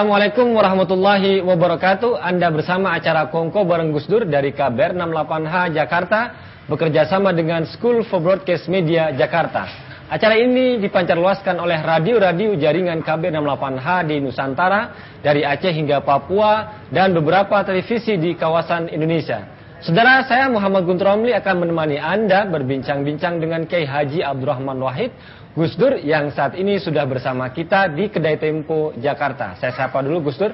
Assalamualaikum warahmatullahi wabarakatuh. Anda bersama acara Kongko bareng Gus Dur dari KBR 68H Jakarta bekerja sama dengan School for Broadcast Media Jakarta. Acara ini dipancarluaskan oleh radio-radio jaringan KBR 68H di Nusantara dari Aceh hingga Papua dan beberapa televisi di kawasan Indonesia. Saudara saya Muhammad Guntur Romli akan menemani Anda berbincang-bincang dengan Kiai Haji Abdurrahman Wahid Gus Dur yang saat ini sudah bersama kita di Kedai Tempo Jakarta. Saya sapa dulu Gus Dur.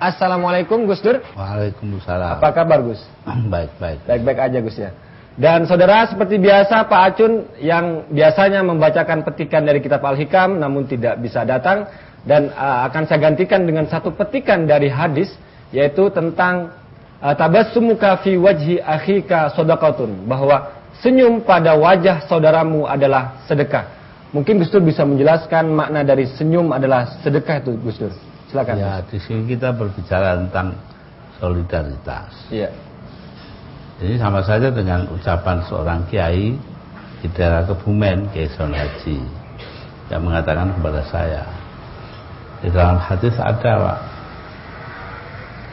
Assalamualaikum Gus Dur. Waalaikumsalam. Apa kabar Gus? baik, baik. Baik-baik aja Gus ya. Dan saudara seperti biasa Pak Acun yang biasanya membacakan petikan dari kitab Al-Hikam namun tidak bisa datang dan uh, akan saya gantikan dengan satu petikan dari hadis yaitu tentang tabassumuka fi wajhi akhika sadaqatun bahwa senyum pada wajah saudaramu adalah sedekah. Mungkin Gus Dur bisa menjelaskan makna dari senyum adalah sedekah itu Gus Dur. Silakan. Ya, di sini kita berbicara tentang solidaritas. Iya. Ini sama saja dengan ucapan seorang kiai di daerah Kebumen, Kiai Son Haji, yang mengatakan kepada saya, di dalam hadis ada, Pak,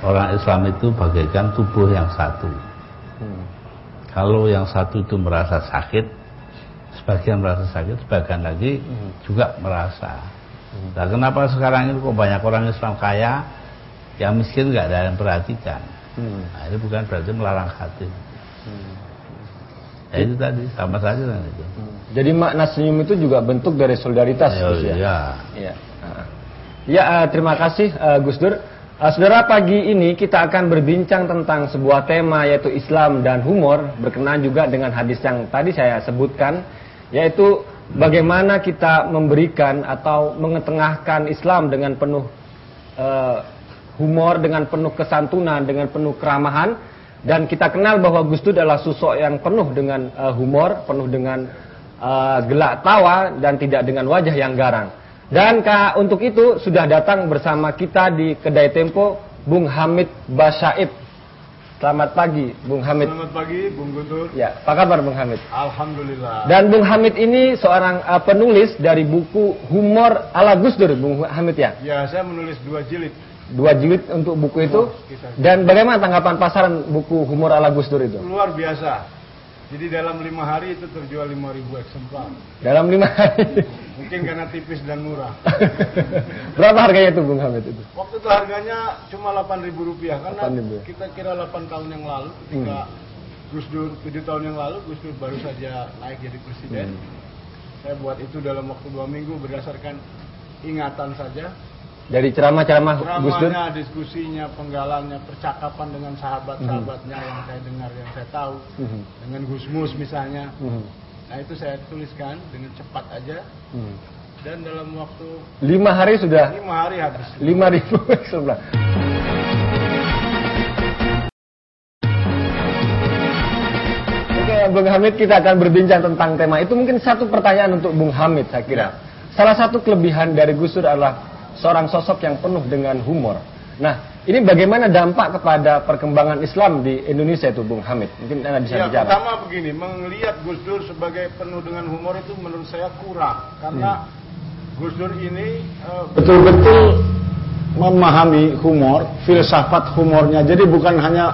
orang Islam itu bagaikan tubuh yang satu. Hmm. Kalau yang satu itu merasa sakit, sebagian merasa sakit, sebagian lagi hmm. juga merasa. Hmm. Nah, kenapa sekarang ini kok banyak orang Islam kaya, yang miskin nggak ada yang perhatikan? Hmm. Nah, ini bukan berarti melarang hati. Hmm. Ya itu tadi sama saja dengan itu. Hmm. Jadi makna senyum itu juga bentuk dari solidaritas, ya, Gus ya. Ya. Ya, ya uh, terima kasih uh, Gus Dur. Uh, saudara pagi ini kita akan berbincang tentang sebuah tema yaitu Islam dan humor berkenaan juga dengan hadis yang tadi saya sebutkan yaitu bagaimana kita memberikan atau mengetengahkan Islam dengan penuh uh, humor, dengan penuh kesantunan, dengan penuh keramahan dan kita kenal bahwa Gus Dur adalah sosok yang penuh dengan uh, humor, penuh dengan uh, gelak tawa dan tidak dengan wajah yang garang. Dan untuk itu sudah datang bersama kita di Kedai Tempo Bung Hamid Basyaib. Selamat pagi Bung Hamid. Selamat pagi Bung Guntur. Ya, apa kabar Bung Hamid? Alhamdulillah. Dan Bung Hamid ini seorang uh, penulis dari buku Humor ala Gus Dur, Bung Hamid ya? Ya, saya menulis dua jilid. Dua jilid untuk buku itu. Dan bagaimana tanggapan pasaran buku Humor ala Gus Dur itu? Luar biasa. Jadi dalam lima hari itu terjual lima ribu eksemplar. Dalam lima hari? Mungkin karena tipis dan murah. Berapa harganya itu Bung Hamid itu? Waktu itu harganya cuma delapan ribu rupiah karena 8 kita kira 8 tahun yang lalu ketika hmm. Gus Dur 7 tahun yang lalu Gus Dur baru saja naik jadi presiden. Hmm. Saya buat itu dalam waktu dua minggu berdasarkan ingatan saja dari ceramah-ceramah Gus Dur? diskusinya, penggalannya, percakapan dengan sahabat-sahabatnya mm -hmm. yang saya dengar, yang saya tahu, mm -hmm. dengan Gus Mus misalnya. Mm -hmm. Nah itu saya tuliskan dengan cepat aja. Mm -hmm. Dan dalam waktu lima hari sudah. Lima hari habis. Lima ribu sebelah. Oke, Bung Hamid kita akan berbincang tentang tema itu. Mungkin satu pertanyaan untuk Bung Hamid saya kira. Ya. Salah satu kelebihan dari Gus Dur adalah seorang sosok yang penuh dengan humor. Nah, ini bagaimana dampak kepada perkembangan Islam di Indonesia itu, Bung Hamid? Mungkin Anda bisa ya, bicara. Pertama begini, melihat Gus Dur sebagai penuh dengan humor itu menurut saya kurang. Karena hmm. Gus Dur ini eh, betul-betul uh, memahami humor, filsafat humornya. Jadi bukan hanya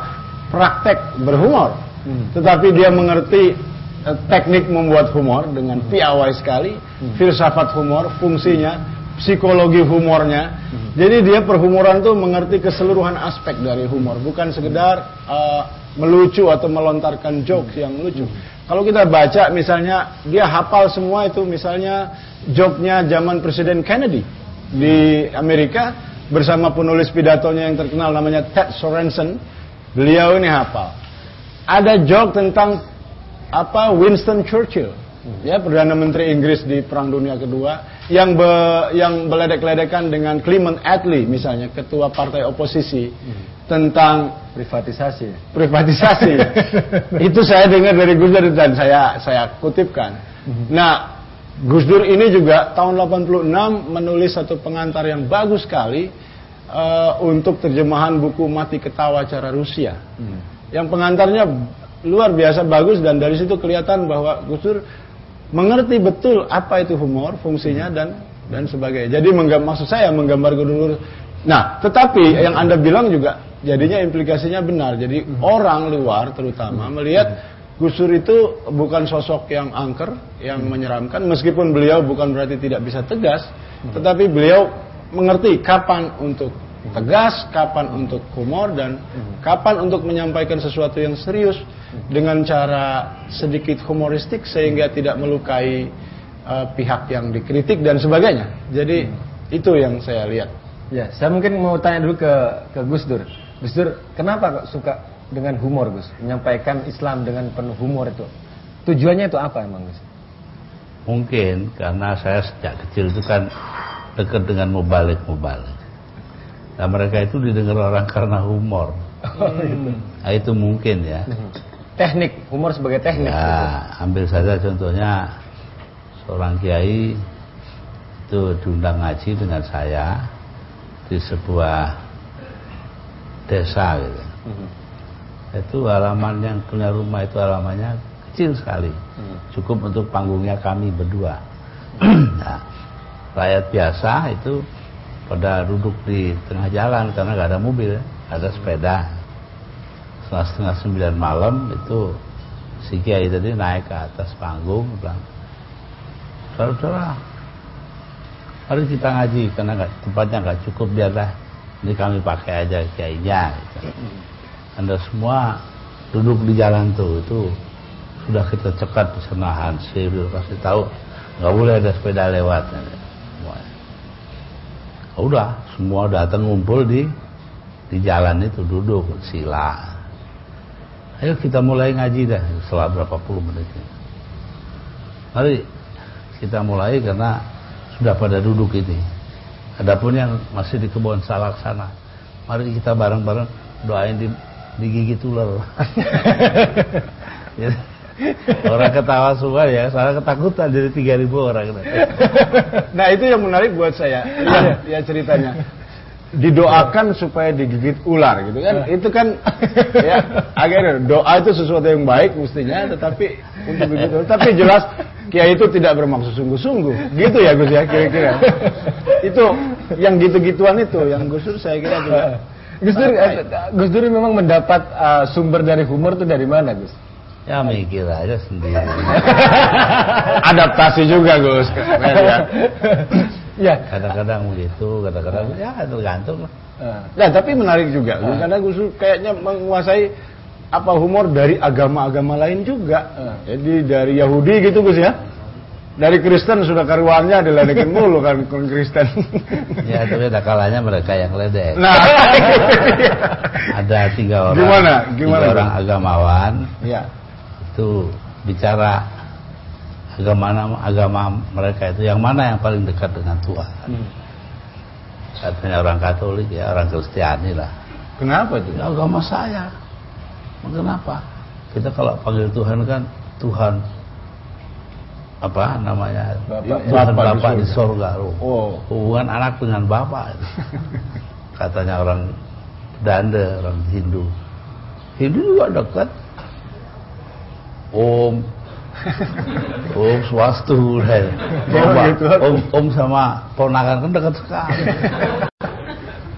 praktek berhumor, hmm. tetapi dia mengerti uh, teknik membuat humor dengan piawai sekali, hmm. filsafat humor, fungsinya psikologi humornya. Hmm. Jadi dia perhumoran tuh mengerti keseluruhan aspek dari humor, bukan sekedar uh, melucu atau melontarkan jokes yang lucu. Hmm. Kalau kita baca misalnya dia hafal semua itu misalnya joknya zaman Presiden Kennedy di Amerika bersama penulis pidatonya yang terkenal namanya Ted Sorensen. Beliau ini hafal. Ada joke tentang apa Winston Churchill ya perdana menteri Inggris di Perang Dunia Kedua yang be, yang beledek-ledekan dengan Clement Attlee misalnya ketua partai oposisi hmm. tentang privatisasi privatisasi itu saya dengar dari Gus Dur dan saya saya kutipkan hmm. nah Gus Dur ini juga tahun 86 menulis satu pengantar yang bagus sekali uh, untuk terjemahan buku Mati Ketawa Cara Rusia hmm. yang pengantarnya luar biasa bagus dan dari situ kelihatan bahwa Gus Dur mengerti betul apa itu humor, fungsinya dan dan sebagainya. Jadi maksud saya menggambar gubernur Nah, tetapi yang Anda bilang juga jadinya implikasinya benar. Jadi orang luar terutama melihat Gus Dur itu bukan sosok yang angker, yang menyeramkan. Meskipun beliau bukan berarti tidak bisa tegas, tetapi beliau mengerti kapan untuk tegas, kapan untuk humor dan kapan untuk menyampaikan sesuatu yang serius dengan cara sedikit humoristik sehingga tidak melukai uh, pihak yang dikritik dan sebagainya. Jadi itu yang saya lihat. Ya, saya mungkin mau tanya dulu ke ke Gus Dur. Gus Dur, kenapa kok suka dengan humor, Gus? Menyampaikan Islam dengan penuh humor itu. Tujuannya itu apa emang, Gus? Mungkin karena saya sejak kecil itu kan dekat dengan mubalik-mubalik. Nah mereka itu didengar orang karena humor. Gitu. Nah, itu mungkin ya. Teknik, humor sebagai teknik. Ya, ambil saja contohnya seorang kiai itu diundang ngaji dengan saya di sebuah desa gitu. Mhm. Itu halaman yang punya rumah itu halamannya kecil sekali. Hmm. Cukup untuk panggungnya kami berdua. nah, rakyat biasa itu pada duduk di tengah jalan karena nggak ada mobil, ada sepeda. Setelah setengah sembilan malam itu si kiai tadi naik ke atas panggung bilang, saudara, mari kita ngaji karena nggak tempatnya nggak cukup biarlah ini kami pakai aja kiainya. Gitu. Anda semua duduk di jalan tuh itu sudah kita cekat di senahan sih kasih tahu nggak boleh ada sepeda lewat. Semua. Udah semua datang ngumpul di di jalan itu duduk sila. Ayo kita mulai ngaji dah setelah berapa puluh menit. Mari kita mulai karena sudah pada duduk ini. Adapun yang masih di kebun salak sana, mari kita bareng-bareng doain di digigit ular. Jadi, orang ketawa semua ya, salah ketakutan dari 3000 orang. Nah itu yang menarik buat saya. Ya, ya ceritanya. Didoakan supaya digigit ular gitu kan. Itu kan ya akhirnya doa itu sesuatu yang baik mestinya tetapi untuk begitu. Tapi jelas Kiai itu tidak bermaksud sungguh-sungguh. Gitu ya Gus ya kira-kira. Itu yang gitu-gituan itu yang Gus Dur saya kira juga Gus Dur, eh, Gus Dur memang mendapat uh, sumber dari humor itu dari mana, Gus? Ya mikir aja sendiri. adaptasi juga Gus. Ya. Ya. Kadang-kadang begitu, kadang-kadang ya tergantung lah. Ah. Nah, tapi menarik juga Gus, karena Gus kayaknya menguasai apa humor dari agama-agama lain juga. Ah. Jadi dari Yahudi gitu Gus ya. Dari Kristen sudah karuannya diledekin mulu kan Kristen. Ya tapi ada kalanya mereka yang ledek. Nah, Ada tiga orang, Gimana? Gimana, tiga orang agamawan ya. Itu bicara agama agama mereka itu yang mana yang paling dekat dengan Tuhan. Hmm. Katanya orang Katolik ya orang Kristiani lah. Kenapa itu? Ya, agama saya. Kenapa? Kita kalau panggil Tuhan kan Tuhan apa namanya Bapak- Tuhan Bapak di Bapak di surga. sorga loh. Oh. hubungan anak dengan bapak katanya orang Belanda orang Hindu Hindu juga dekat Om. Om swastu gitu. Om Om sama ponakan kan dekat sekali.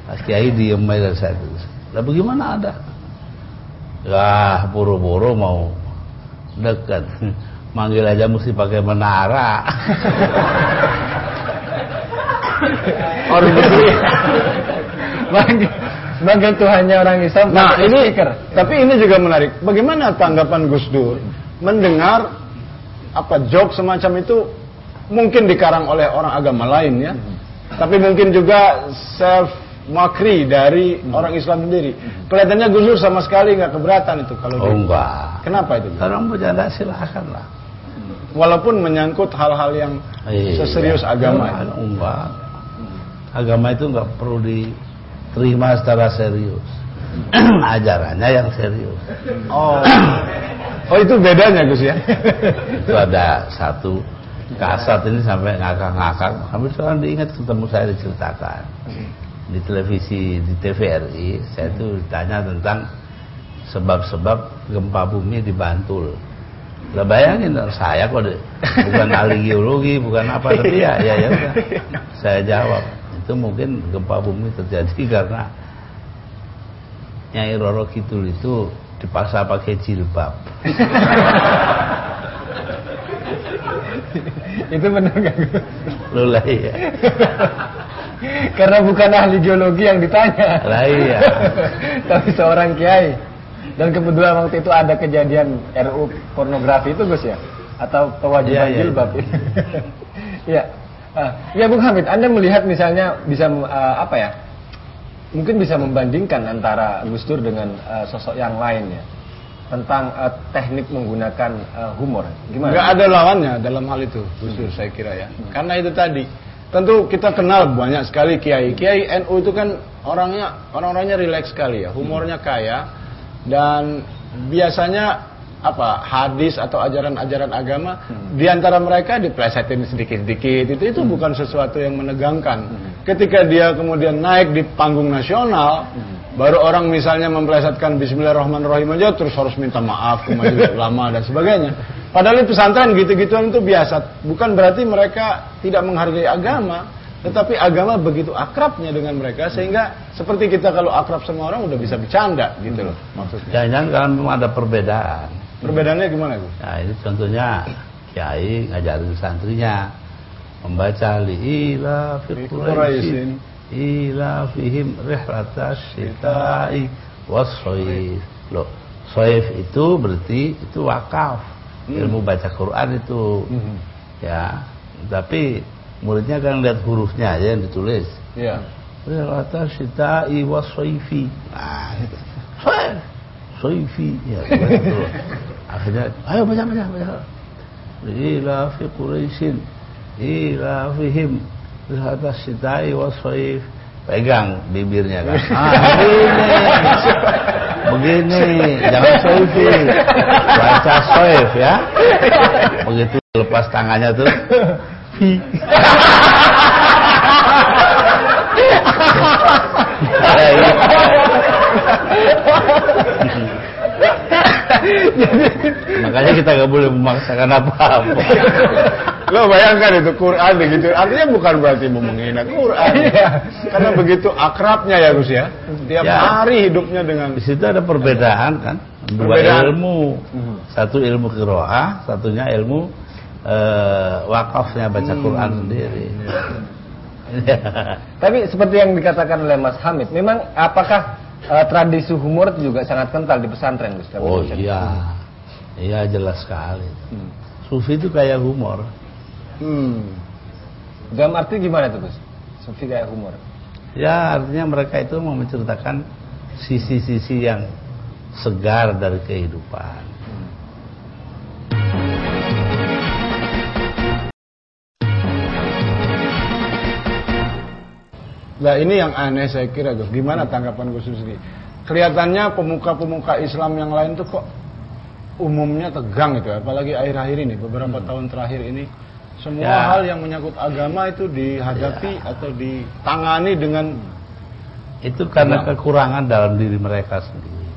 Mas Kiai diem aja saya lah bagaimana ada? Ya buru-buru mau dekat. Manggil aja mesti pakai menara. Orang betul. Manggil, manggil Tuhannya orang Islam. Nah, ini speaker. tapi ini juga menarik. Bagaimana tanggapan Gus Dur mendengar apa joke semacam itu mungkin dikarang oleh orang agama lain ya. Tapi mungkin juga self mockery dari orang Islam sendiri. Kelihatannya Gus Dur sama sekali nggak keberatan itu kalau oh dia- enggak Kenapa itu? Orang bercanda silahkan lah. Walaupun menyangkut hal-hal yang Iya. seserius agama. Ya, enggak. Agama itu enggak perlu diterima secara serius. Ajarannya yang serius. Oh. Oh itu bedanya Gus ya. Itu ada satu kasat ini sampai ngakak-ngakak. Hampir seorang diingat ketemu saya diceritakan. Di televisi, di TVRI, saya itu ditanya tentang sebab-sebab gempa bumi di Bantul. Lah bayangin saya kok bukan ahli geologi, bukan apa tapi ya ya ya. Saya jawab itu mungkin gempa bumi terjadi karena Nyai Roro Kidul itu dipaksa pakai jilbab. itu benar nggak lah iya. Karena bukan ahli geologi yang ditanya. Lah iya. Tapi seorang kiai. Dan kebetulan waktu itu ada kejadian RU pornografi itu Gus ya? Atau kewajiban Iya, iya, jilbab? Iya. Ah, ya Bung Hamid, Anda melihat misalnya bisa ah, apa ya? Mungkin bisa membandingkan antara Gus Dur dengan ah, sosok yang lain ya tentang ah, teknik menggunakan ah, humor. Gimana? Nggak ada lawannya dalam hal itu, Gus Dur saya kira ya. Karena itu tadi, tentu kita kenal banyak sekali kiai. Kiai NU itu kan orangnya orang-orangnya rileks sekali ya, humornya kaya dan biasanya apa hadis atau ajaran-ajaran agama di antara mereka diplesetin sedikit-sedikit itu itu bukan sesuatu yang menegangkan. Ketika dia kemudian naik di panggung nasional, baru orang misalnya memplesetkan Bismillahirrahmanirrahim aja terus harus minta maaf ke majelis ulama dan sebagainya. Padahal di pesantren gitu-gituan itu biasa. Bukan berarti mereka tidak menghargai agama, tetapi agama begitu akrabnya dengan mereka sehingga seperti kita kalau akrab sama orang udah bisa bercanda gitu loh maksudnya. Jangan-jangan karena memang ada perbedaan. Perbedaannya gimana Gus? Nah ini contohnya Kiai ngajarin santrinya membaca liila fi Quraisyin. Quraisyin ila fihim rihlatas syita'i wassoif loh soif itu berarti itu wakaf. Ilmu baca Quran itu. Ya tapi muridnya kan lihat hurufnya aja yang ditulis. Iya. rihlatas syita'i wassoifi nah itu ya akhirnya ayo baca baca baca. Ila fi Quraisyin ila fihim Lihat sitai wasoif pegang bibirnya kan? Ah, begini. Begini jangan soifi baca soif ya. Begitu lepas tangannya tuh. Fi Makanya kita nggak boleh memaksakan apa-apa. Lo bayangkan itu Quran begitu. Artinya bukan berarti mau menghina Quran. Karena begitu akrabnya ya Gus ya. Tiap Ya. hari hidupnya dengan Di situ ada perbedaan kan, dua Perbedaan. ilmu, satu ilmu kiroah, satunya ilmu eh, wakafnya baca Quran sendiri. Tapi seperti yang dikatakan oleh Mas Hamid, memang apakah eh, tradisi humor itu juga sangat kental di pesantren, Gus? Oh iya, iya jelas sekali. Hmm. Sufi itu kayak humor. hmm, Dalam arti gimana tuh, Gus? Sufi kayak humor. Ya artinya mereka itu mau menceritakan sisi-sisi yang segar dari kehidupan. Nah ini yang aneh saya kira Gus. Gimana tanggapan Gus sendiri? Kelihatannya pemuka-pemuka Islam yang lain tuh kok umumnya tegang itu, apalagi akhir-akhir ini, beberapa tahun terakhir ini, semua Ya. hal yang menyangkut agama itu dihadapi atau ditangani dengan Itu karena Kenapa? kekurangan dalam diri mereka sendiri.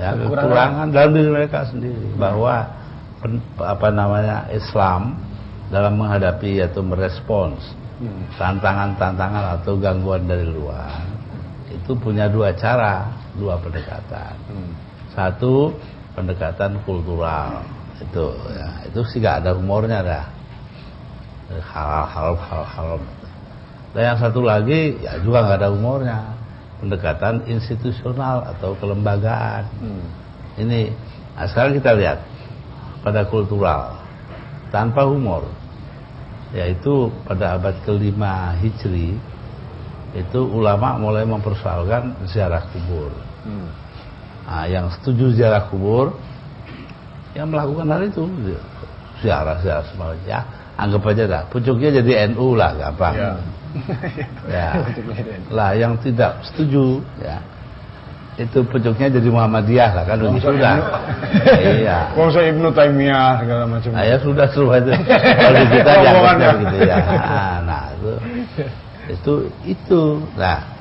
Ya, Kekurangan? kekurangan dalam diri mereka sendiri bahwa pen- apa namanya Islam dalam menghadapi atau merespons tantangan-tantangan atau gangguan dari luar itu punya dua cara, dua pendekatan. Satu pendekatan kultural itu ya. Itu sih gak ada humornya dah. Hal-hal hal-hal. Dan yang satu lagi ya juga nggak ada humornya. Pendekatan institusional atau kelembagaan. Ini nah sekarang kita lihat pada kultural tanpa humor yaitu pada abad kelima hijri itu ulama mulai mempersoalkan ziarah kubur. Nah, yang setuju ziarah kubur yang melakukan hal itu ziarah ziarah semuanya. Ya anggap aja dah pucuknya jadi NU lah gampang. Ya. ya. Lah yang tidak setuju ya itu pucuknya jadi Muhammadiyah lah kan? Udah sudah. Iya. Bangsa Ibnu Taimiyah segala macam. nah, ya sudah seru aja. Kalau kita Omongannya. begitu ya. Ah, nah itu. Itu itu. Nah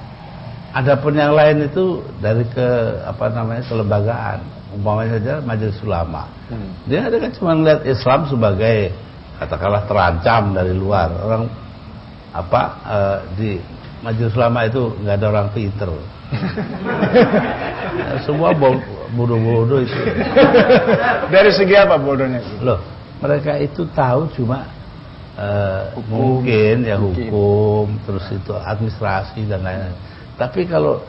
adapun yang lain itu dari ke apa namanya kelembagaan. Umpamanya saja majelis ulama. Dia ada kan cuma lihat Islam sebagai katakanlah terancam dari luar. Orang apa uh, di majelis ulama itu nggak ada orang pinter. Semua bodoh-bodoh itu. Dari segi apa bodohnya? Loh, mereka itu tahu cuma uh, mungkin ya hukum, terus itu administrasi dan lain-lain. Tapi kalau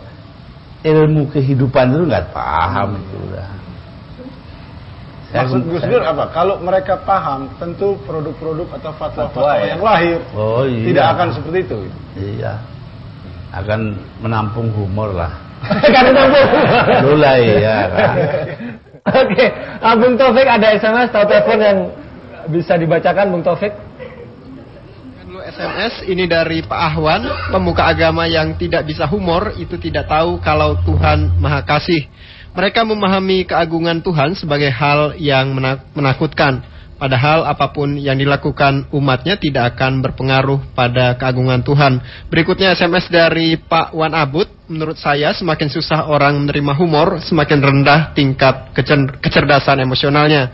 ilmu kehidupan itu nggak paham itu udah. Maksud Gus Dur apa? Kalau mereka paham, tentu produk-produk atau fatwa-fatwa ya. yang lahir oh, iya. tidak akan seperti itu. Iya, akan menampung humor lah. akan menampung. Mulai ya kan. Oke, okay. Bung Taufik ada SMS atau telepon yang bisa dibacakan Bung Taufik? SMS ini dari Pak Ahwan, pemuka agama yang tidak bisa humor itu tidak tahu kalau Tuhan Maha Kasih. Mereka memahami keagungan Tuhan sebagai hal yang menakutkan. Padahal apa pun yang dilakukan umatnya tidak akan berpengaruh pada keagungan Tuhan. Berikutnya SMS dari Pak Wan Abud. Menurut saya semakin susah orang menerima humor, semakin rendah tingkat kecerdasan emosionalnya.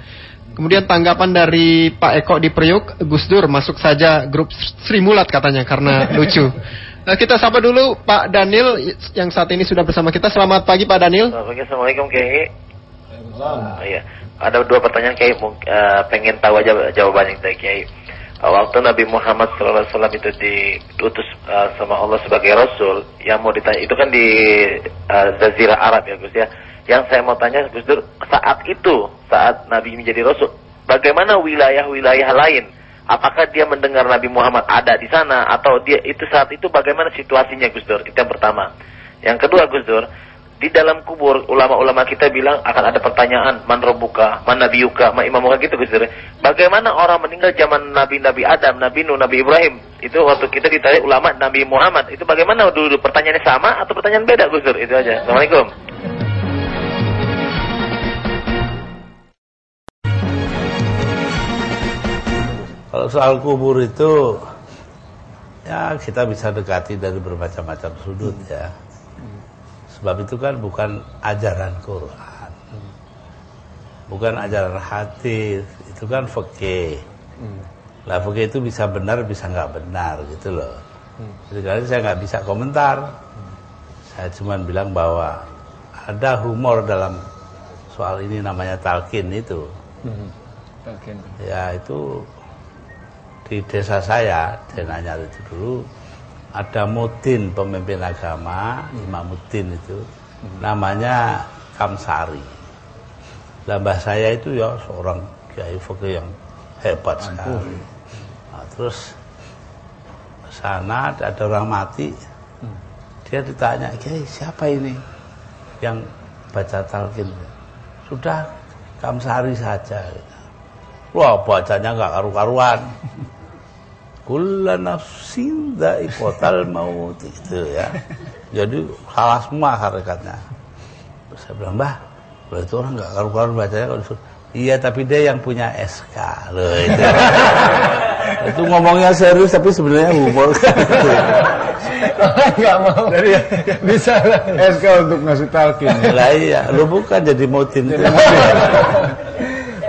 Kemudian tanggapan dari Pak Eko di Priuk, Gus Dur masuk saja grup Sri Mulat katanya karena lucu. Nah, kita sapa dulu Pak Daniel yang saat ini sudah bersama kita. Selamat pagi Pak Daniel. Selamat pagi, Assalamualaikum Kiai. Oh, iya. Ada dua pertanyaan Kiai, uh, pengen tahu aja jawabannya dari Kiai. Waktu Nabi Muhammad SAW itu diutus uh, sama Allah sebagai Rasul, yang mau ditanya itu kan di uh, Arab ya Gus ya yang saya mau tanya Gus Dur, saat itu, saat Nabi menjadi Rasul, bagaimana wilayah-wilayah lain? Apakah dia mendengar Nabi Muhammad ada di sana atau dia itu saat itu bagaimana situasinya Gus Dur? Itu yang pertama. Yang kedua Gus Dur, di dalam kubur ulama-ulama kita bilang akan ada pertanyaan man robuka, man nabiyuka, man imamuka gitu Gus. Bagaimana orang meninggal zaman Nabi-Nabi Adam, Nabi Nuh, Nabi Ibrahim? Itu waktu kita ditarik ulama Nabi Muhammad. Itu bagaimana dulu pertanyaannya sama atau pertanyaan beda Gus? Itu aja. Assalamualaikum. Kalau soal kubur itu ya kita bisa dekati dari bermacam-macam sudut ya. Sebab itu kan bukan ajaran Quran. Bukan ajaran hadis, itu kan fikih. Lah fikih itu bisa benar bisa nggak benar gitu loh. Jadi kali saya nggak bisa komentar. Saya cuma bilang bahwa ada humor dalam soal ini namanya talkin itu. Talkin. Ya itu di desa saya denanya itu dulu ada mudin pemimpin agama Imam Mudin itu. Namanya Kamsari. Lambah saya itu ya seorang kiai fakih yang hebat sekali. nah, terus sana ada orang mati. Dia ditanya kiai siapa ini yang baca talqin? Sudah Kamsari saja. Wah bacanya nggak karu-karuan kulla nafsin dha'iqatal maut gitu ya. Jadi salah semua hakikatnya. Saya bilang, "Mbah, loh itu orang enggak karu-karu bacanya kalau disuruh." Iya, tapi dia yang punya SK loh itu. itu ngomongnya serius tapi sebenarnya humor Enggak mau. Jadi bisa SK untuk ngasih talkin. Lah iya, lu bukan jadi motin.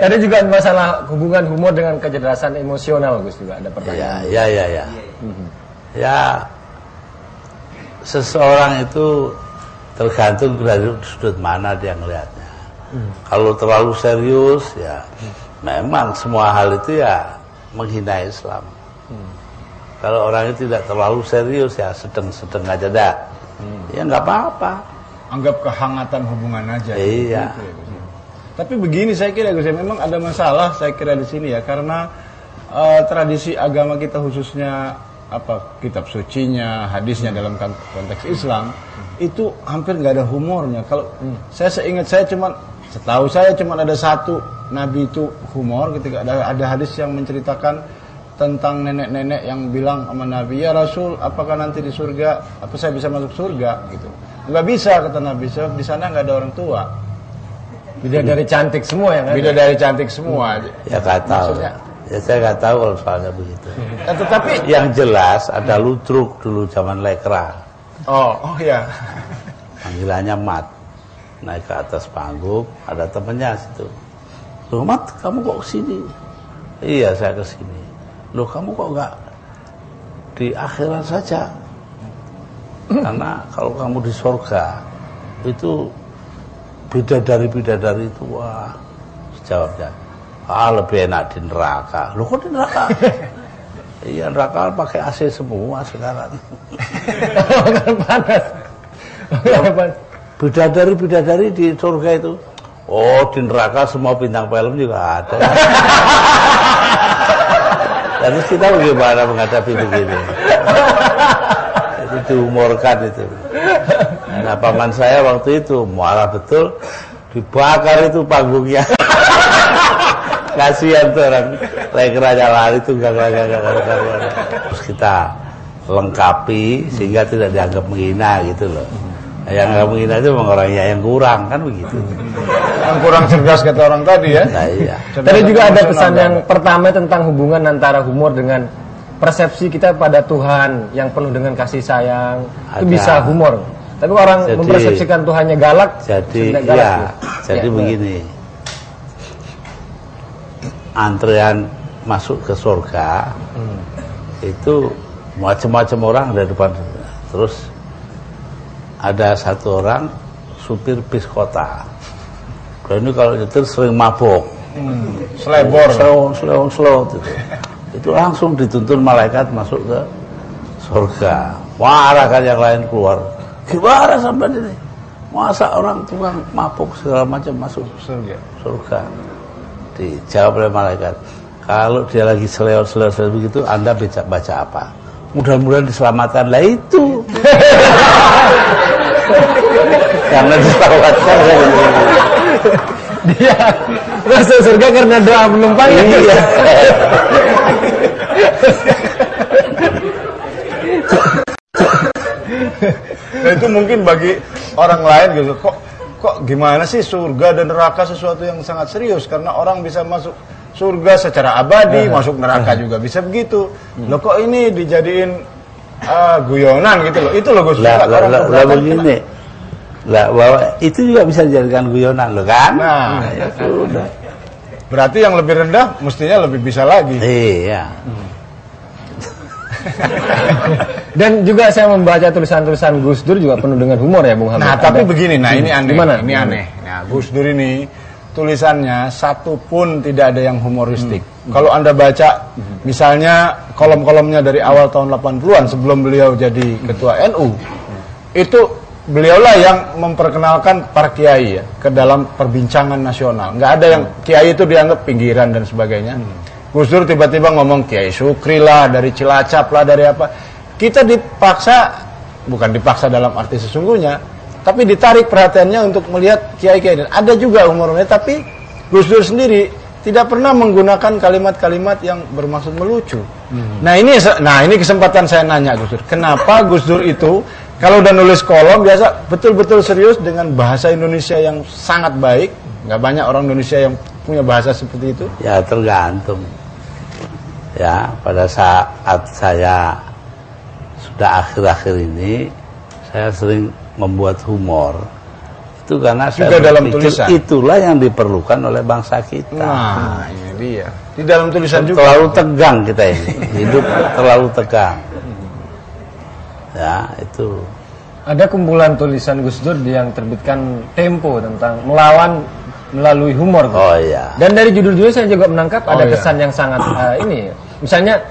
Tadi juga masalah hubungan humor dengan kecerdasan emosional Gus juga ada pertanyaan. Ya, ya, ya, ya. Hmm. Ya, seseorang itu tergantung dari sudut mana dia melihatnya. Hmm. Kalau terlalu serius, ya hmm. memang semua hal itu ya menghina Islam. Hmm. Kalau orang itu tidak terlalu serius, ya sedang-sedang aja dah. Hmm. Ya nggak apa-apa. Anggap kehangatan hubungan aja. Iya. Gitu, ya, tapi begini saya kira Gus, ya, memang ada masalah saya kira di sini ya karena uh, tradisi agama kita khususnya apa kitab sucinya, hadisnya dalam konteks Islam itu hampir nggak ada humornya. Kalau hmm. saya seingat saya cuma setahu saya cuma ada satu nabi itu humor ketika ada ada hadis yang menceritakan tentang nenek-nenek yang bilang sama Nabi, "Ya Rasul, apakah nanti di surga apa saya bisa masuk surga?" gitu. Nggak bisa kata Nabi, sebab di sana nggak ada orang tua. Bidadari cantik semua ya kan? Bidadari cantik semua. Ya nggak tahu. Maksudnya, ya saya nggak tahu kalau soalnya begitu. Ya, tetapi yang jelas ada ludruk dulu zaman lekra. Oh, oh ya. Panggilannya Mat. Naik ke atas panggung, ada temennya situ. Loh Mat, kamu kok ke sini? Iya saya ke sini. Loh kamu kok nggak di akhirat saja. Karena kalau kamu di surga itu bidadari bidadari itu wah jawabnya ah lebih enak di neraka. Lu kok di neraka? iya neraka pakai AC semua sekarang. panas. Bidadari bidadari di surga itu. Oh di neraka semua bintang film juga ada. Terus kita bagaimana menghadapi begini? itu dihumorkan itu. Nah paman saya waktu itu marah betul dibakar itu panggungnya. Kasihan tuh orang leker aja lari tuh gak gak gak gak Terus kita lengkapi sehingga tidak dianggap menghina gitu loh. Yang nggak menghina itu memang orangnya yang kurang kan begitu. Yang kurang cerdas kata orang tadi ya. Nah, iya. Tadi juga ada pesan yang pertama tentang hubungan antara humor dengan persepsi kita pada Tuhan yang penuh dengan kasih sayang. Itu bisa humor. Tapi orang Jadi- mempersepsikan Tuhannya galak, Jadi galak, ya, ya. jadi Ya. begini. Antrean masuk ke surga Hmm. itu macam-macam orang ada depan. Terus ada satu orang supir bis kota. Kalau ini kalau nyetir sering mabok. Selebor. Slow, slow, slow gitu. Itu langsung dituntun malaikat masuk ke surga. Marah kan yang lain keluar. Gimana sampai ini? Masa orang tukang mabuk segala macam masuk Surga. surga? Dijawab oleh malaikat. Kalau dia lagi selewat begitu, anda baca baca apa? Mudah-mudahan diselamatkan. Lah itu. Karena diselamatkan. Dia masuk surga karena doa penumpang. Iya. Nah itu mungkin bagi orang lain gitu. Kok kok gimana sih surga dan neraka sesuatu yang sangat serius karena orang bisa masuk surga secara abadi, masuk neraka juga bisa begitu. Loh kok ini dijadiin ah, guyonan gitu loh. Itu loh gue lah, suka lah, orang lah, begini lah bahwa itu juga bisa dijadikan guyonan loh kan Nah. ya sudah Berarti yang lebih rendah mestinya lebih bisa lagi. iya Dan juga saya membaca tulisan-tulisan Gus Dur juga penuh dengan humor ya Bung Hamid. Nah, tapi Ada- begini, nah ini aneh. Gimana? Ini aneh. Nah, Gus Dur ini tulisannya satu pun tidak ada yang humoristik. Kalau Anda baca misalnya kolom-kolomnya dari awal tahun 80-an sebelum beliau jadi ketua NU, itu beliaulah yang memperkenalkan para kiai ya ke dalam perbincangan nasional. Nggak ada yang kiai itu dianggap pinggiran dan sebagainya. Gus Dur tiba-tiba ngomong Kiai Sukri lah dari Cilacap lah dari apa. Kita dipaksa bukan dipaksa dalam arti sesungguhnya, tapi ditarik perhatiannya untuk melihat kiai-kiai. Dan ada juga umurnya tapi Gus Dur sendiri tidak pernah menggunakan kalimat-kalimat yang bermaksud melucu. Nah ini nah ini kesempatan saya nanya Gus Dur, kenapa Gus Dur itu kalau udah nulis kolom biasa betul-betul serius dengan bahasa Indonesia yang sangat baik, nggak banyak orang Indonesia yang punya bahasa seperti itu. ya tergantung. Ya pada saat saya sudah akhir-akhir ini saya sering membuat humor itu karena Juga saya dalam berpikir tulisan. itulah yang diperlukan oleh bangsa kita Nah, ini dia. Di dalam tulisan juga. terlalu tegang kita ini hidup terlalu tegang ya itu Ada kumpulan tulisan Gus Dur yang terbitkan Tempo tentang melawan melalui humor. Gus. oh iya Dan dari judul-judul saya juga menangkap ada Oh, iya. kesan yang sangat eh, ini. Misalnya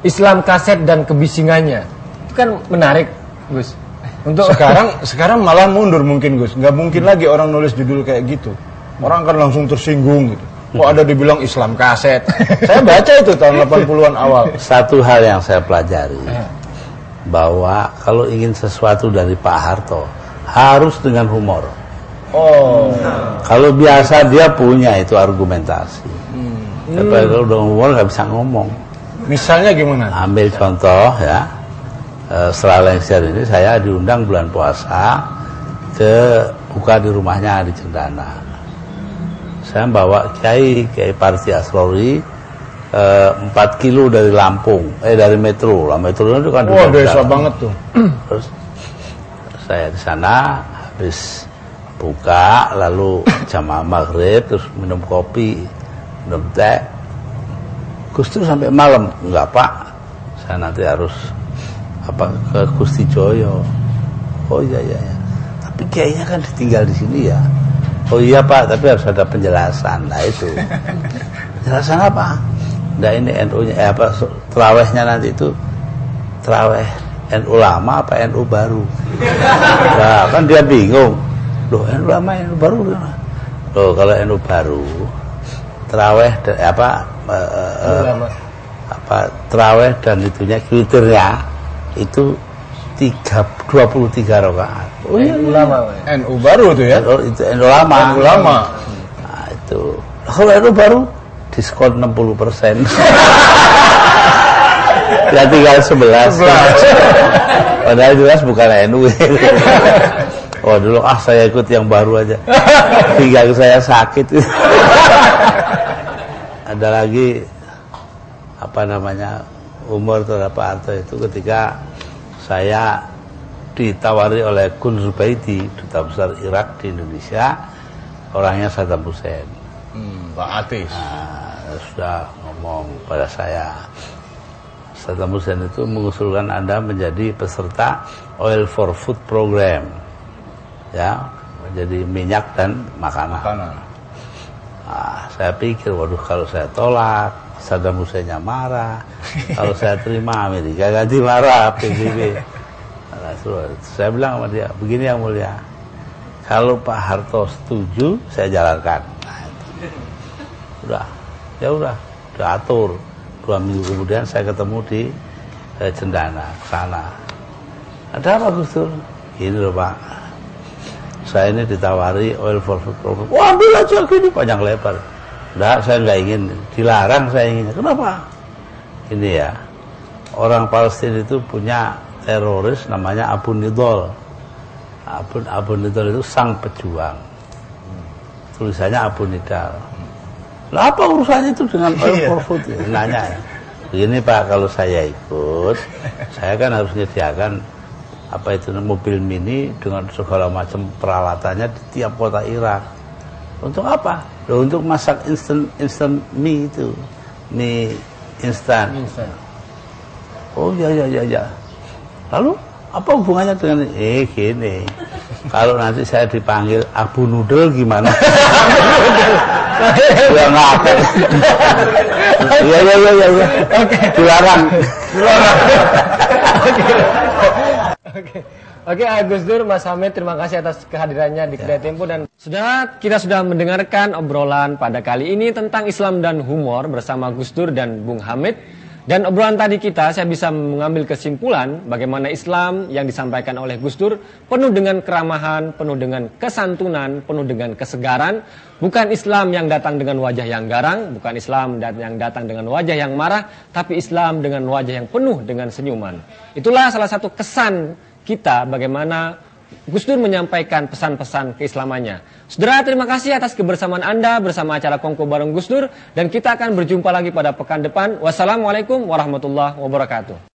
Islam kaset dan kebisingannya. Kan menarik, Gus. Untuk Sekarang sekarang malah mundur mungkin Gus. Nggak mungkin lagi orang nulis judul kayak gitu. Orang kan langsung tersinggung gitu. Kok ada dibilang Islam kaset? Saya baca itu tahun 80-an awal. satu hal yang saya pelajari bahwa kalau ingin sesuatu dari Pak Harto harus dengan humor. Oh. Kalau biasa dia punya itu argumentasi. Tapi kalau udah humor nggak bisa ngomong. Misalnya gimana? Ambil contoh ya, eh, setelah lengser ini saya diundang bulan puasa ke buka di rumahnya di Cendana. Saya bawa Kiai Kiai Parti Asrori eh, 4 kilo dari Lampung, eh dari Metro lah. Metro itu kan Wah, desa banget tuh. Terus saya di sana habis buka lalu jamaah maghrib terus minum kopi minum teh Gus sampai malam enggak pak saya nanti harus apa ke Gusti Joyo. Oh iya iya iya. Tapi kayaknya kan ditinggal di sini ya. Oh iya Pak, tapi harus ada penjelasan. Nah itu. Penjelasan apa? Nah ini NU-nya eh, apa terawehnya nanti itu teraweh NU lama apa NU baru. Nah, kan dia bingung. Loh, NU lama NU baru? Loh, kalau NU baru teraweh apa eh, eh, apa teraweh dan itunya kriteria itu tiga dua puluh tiga rakaat. Oh iya, ulama. NU baru tuh ya? NU itu NU lama. NU lama. Nah, itu kalau NU baru diskon 60 persen. ya tinggal 11. Padahal jelas bukan NU. Oh dulu ah saya ikut yang baru aja. Tinggal saya sakit. Ada lagi apa namanya umur terhadap Harto itu ketika saya ditawari oleh Kun Zubaidi duta besar Irak di Indonesia. Orangnya Saddam Hussein. Hmm, Pak Atis. nah, sudah ngomong pada saya. Saddam Hussein itu mengusulkan Anda menjadi peserta Oil for Food Program. Ya menjadi minyak dan makanan. Kanan. Nah, saya pikir, waduh kalau saya tolak, Saddam Husseinnya marah. kalau saya terima, Amerika ganti marah, PBB. Saya bilang sama dia, begini yang mulia, kalau Pak Harto setuju, saya jalankan. Nah. Udah, ya udah, udah atur. Dua minggu kemudian saya ketemu di eh, Cendana, sana. Ada apa Gus Dur? Ini loh Pak, saya ini ditawari oil for food. Wah ambil aja gini panjang lebar. Enggak, saya nggak ingin. Dilarang saya ingin. Kenapa? Ini ya, orang Palestina itu punya teroris namanya Abu Nidol. Abu, Abu Nidol itu sang pejuang. Tulisannya Abu Nidal. Lah apa urusannya itu dengan oil for food? Nanya ya. Begini Pak, kalau saya ikut, saya kan harus menyediakan apa itu mobil mini dengan segala macam peralatannya di tiap kota Irak. Untuk apa? Loh, untuk masak instant instant mie itu, mie instan. Oh ya ya ya ya. Lalu apa hubungannya dengan eh gini? Kalau nanti saya dipanggil Abu Nudel gimana? ya ngapa? Iya iya iya iya. Dilarang. Oke, oke Gus Dur, Mas Hamid, terima kasih atas kehadirannya di Kedai Tempo dan sudah kita sudah mendengarkan obrolan pada kali ini tentang Islam dan humor bersama Gus Dur dan Bung Hamid. Dan obrolan tadi kita saya bisa mengambil kesimpulan bagaimana Islam yang disampaikan oleh Gus Dur penuh dengan keramahan, penuh dengan kesantunan, penuh dengan kesegaran. Bukan Islam yang datang dengan wajah yang garang, bukan Islam yang datang dengan wajah yang marah, tapi Islam dengan wajah yang penuh dengan senyuman. Itulah salah satu kesan kita bagaimana Gus Dur menyampaikan pesan-pesan keislamannya. Saudara, terima kasih atas kebersamaan Anda bersama acara Kongko bareng Gus Dur dan kita akan berjumpa lagi pada pekan depan. Wassalamualaikum warahmatullahi wabarakatuh.